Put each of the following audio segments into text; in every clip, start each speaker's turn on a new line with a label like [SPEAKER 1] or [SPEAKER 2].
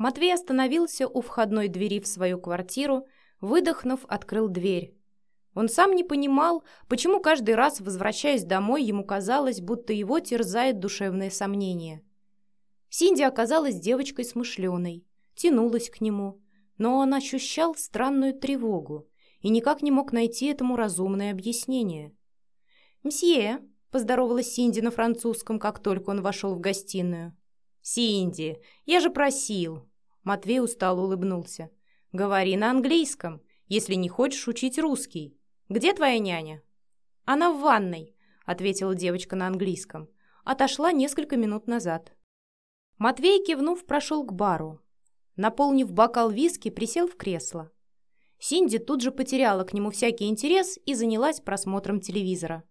[SPEAKER 1] Матвей остановился у входной двери в свою квартиру, выдохнув, открыл дверь. Он сам не понимал, почему каждый раз, возвращаясь домой, ему казалось, будто его терзает душевное сомнение. Синди оказалась девочкой смышленой, тянулась к нему, но он ощущал странную тревогу и никак не мог найти этому разумное объяснение. «Мсье», — поздоровалась Синди на французском, как только он вошел в гостиную. «Синди, я же просил!» Матвей устало улыбнулся. «Говори на английском, если не хочешь учить русский. Где твоя няня?» «Она в ванной», — ответила девочка на английском. Отошла несколько минут назад. Матвей, кивнув, прошел к бару. Наполнив бокал виски, присел в кресло. Синди тут же потеряла к нему всякий интерес и занялась просмотром телевизора.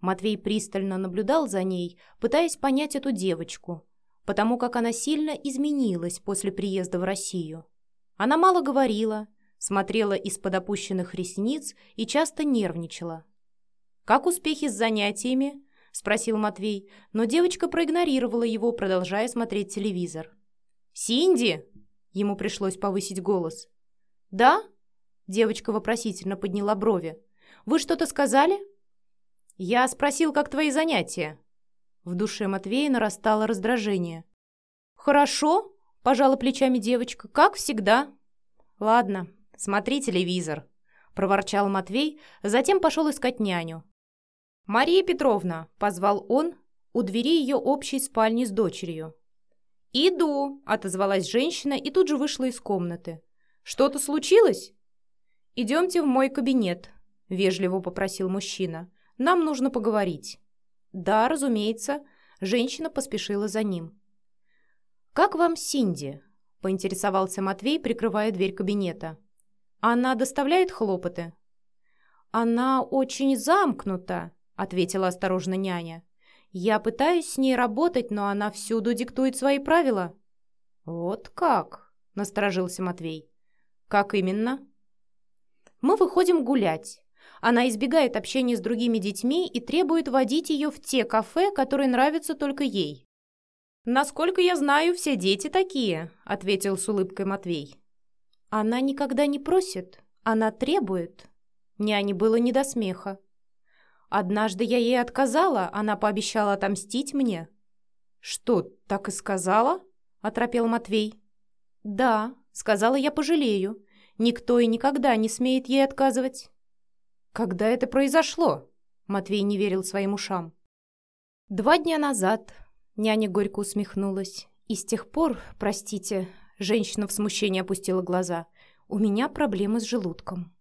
[SPEAKER 1] Матвей пристально наблюдал за ней, пытаясь понять эту девочку, потому как она сильно изменилась после приезда в Россию. Она мало говорила, смотрела из-под опущенных ресниц и часто нервничала. «Как успехи с занятиями?» – спросил Матвей, но девочка проигнорировала его, продолжая смотреть телевизор. «Синди!» – ему пришлось повысить голос. «Да?» – девочка вопросительно подняла брови. «Вы что-то сказали?» «Я спросил, как твои занятия?» В душе Матвея нарастало раздражение. «Хорошо», — пожала плечами девочка, — «как всегда». «Ладно, смотри телевизор», — проворчал Матвей, затем пошел искать няню. «Мария Петровна», — позвал он у двери ее общей спальни с дочерью. «Иду», — отозвалась женщина и тут же вышла из комнаты. «Что-то случилось?» «Идемте в мой кабинет», — вежливо попросил мужчина. «Нам нужно поговорить». «Да, разумеется». Женщина поспешила за ним. «Как вам Синди?» – поинтересовался Матвей, прикрывая дверь кабинета. «Она доставляет хлопоты?» «Она очень замкнута», – ответила осторожно няня. «Я пытаюсь с ней работать, но она всюду диктует свои правила». «Вот как?» – насторожился Матвей. «Как именно?» «Мы выходим гулять. Она избегает общения с другими детьми и требует водить ее в те кафе, которые нравятся только ей. «Насколько я знаю, все дети такие», — ответил с улыбкой Матвей. «Она никогда не просит, она требует». Няне было не до смеха. «Однажды я ей отказала, она пообещала отомстить мне». «Что, так и сказала?» — оторопел Матвей. «Да», — сказала я, пожалею. Никто и никогда не смеет ей отказывать. «Когда это произошло?» Матвей не верил своим ушам. «Два дня назад», — няня горько усмехнулась. «И с тех пор, простите...» Женщина в смущении опустила глаза. «У меня проблемы с желудком».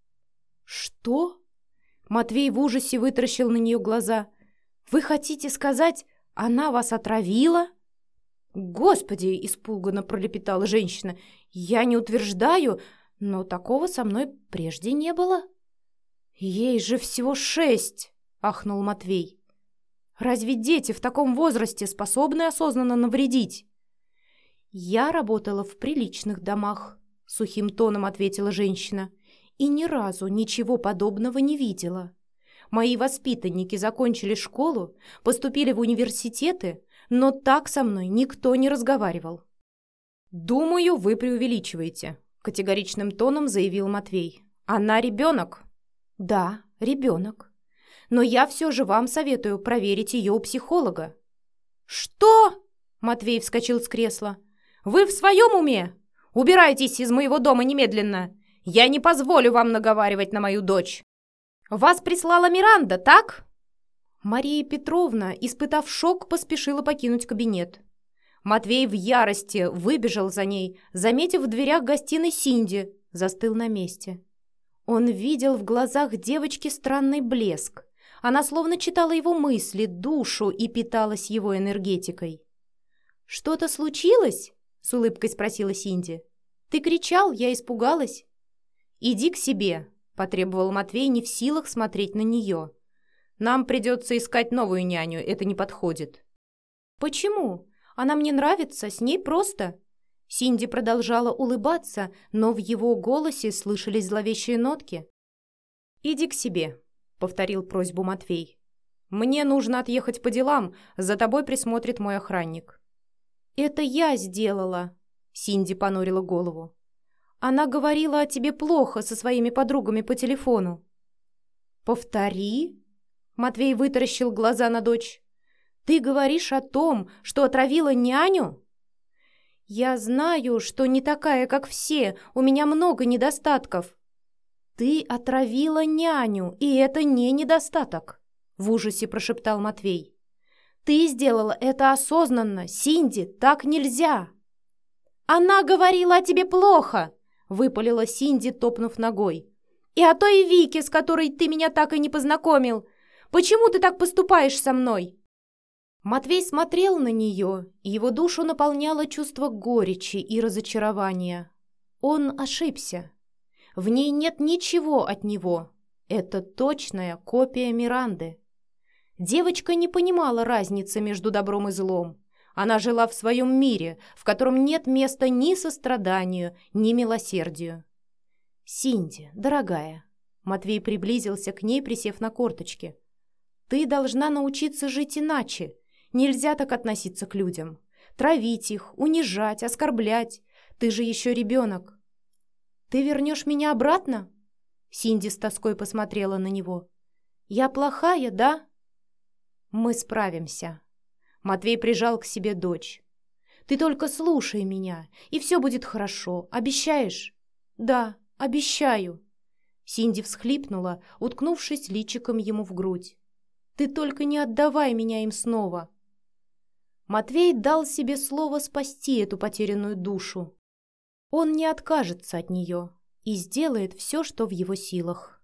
[SPEAKER 1] «Что?» Матвей в ужасе вытаращил на нее глаза. «Вы хотите сказать, она вас отравила?» «Господи!» — испуганно пролепетала женщина. «Я не утверждаю, но такого со мной прежде не было». «Ей же всего шесть!» — ахнул Матвей. «Разве дети в таком возрасте способны осознанно навредить?» «Я работала в приличных домах», — сухим тоном ответила женщина, «и ни разу ничего подобного не видела. Мои воспитанники закончили школу, поступили в университеты, но так со мной никто не разговаривал». «Думаю, вы преувеличиваете», — категоричным тоном заявил Матвей. «Она ребенок». Да, ребенок. Но я все же вам советую проверить ее у психолога. Что? Матвей вскочил с кресла. Вы в своем уме? Убирайтесь из моего дома немедленно. Я не позволю вам наговаривать на мою дочь. Вас прислала Миранда, так? Мария Петровна, испытав шок, поспешила покинуть кабинет. Матвей в ярости выбежал за ней, заметив в дверях гостиной Синди, застыл на месте. Он видел в глазах девочки странный блеск. Она словно читала его мысли, душу и питалась его энергетикой. «Что-то случилось?» — с улыбкой спросила Синди. «Ты кричал, я испугалась». «Иди к себе», — потребовал Матвей, не в силах смотреть на нее. «Нам придется искать новую няню, это не подходит». «Почему? Она мне нравится, с ней просто. Синди продолжала улыбаться, но в его голосе слышались зловещие нотки. «Иди к себе», — повторил просьбу Матвей. «Мне нужно отъехать по делам, за тобой присмотрит мой охранник». «Это я сделала», Синди понурила голову. «Она говорила о тебе плохо со своими подругами по телефону». «Повтори?» Матвей вытаращил глаза на дочь. «Ты говоришь о том, что отравила няню?» «Я знаю, что не такая, как все, у меня много недостатков». «Ты отравила няню, и это не недостаток», — в ужасе прошептал Матвей. «Ты сделала это осознанно, Синди, так нельзя!» «Она говорила о тебе плохо!» — выпалила Синди, топнув ногой. «И о той Вике, с которой ты меня так и не познакомил. Почему ты так поступаешь со мной?» Матвей смотрел на нее, и его душу наполняло чувство горечи и разочарования. Он ошибся. В ней нет ничего от него. Это точная копия Миранды. Девочка не понимала разницы между добром и злом. Она жила в своем мире, в котором нет места ни состраданию, ни милосердию. «Синди, дорогая», — Матвей приблизился к ней, присев на корточки, — «ты должна научиться жить иначе. Нельзя так относиться к людям. Травить их, унижать, оскорблять. Ты же еще ребенок». «Ты вернешь меня обратно?» Синди с тоской посмотрела на него. «Я плохая, да?» «Мы справимся», Матвей прижал к себе дочь. «Ты только слушай меня, и все будет хорошо. Обещаешь?» «Да, обещаю». Синди всхлипнула, уткнувшись личиком ему в грудь. «Ты только не отдавай меня им снова». Матвей дал себе слово спасти эту потерянную душу. Он не откажется от нее и сделает все, что в его силах.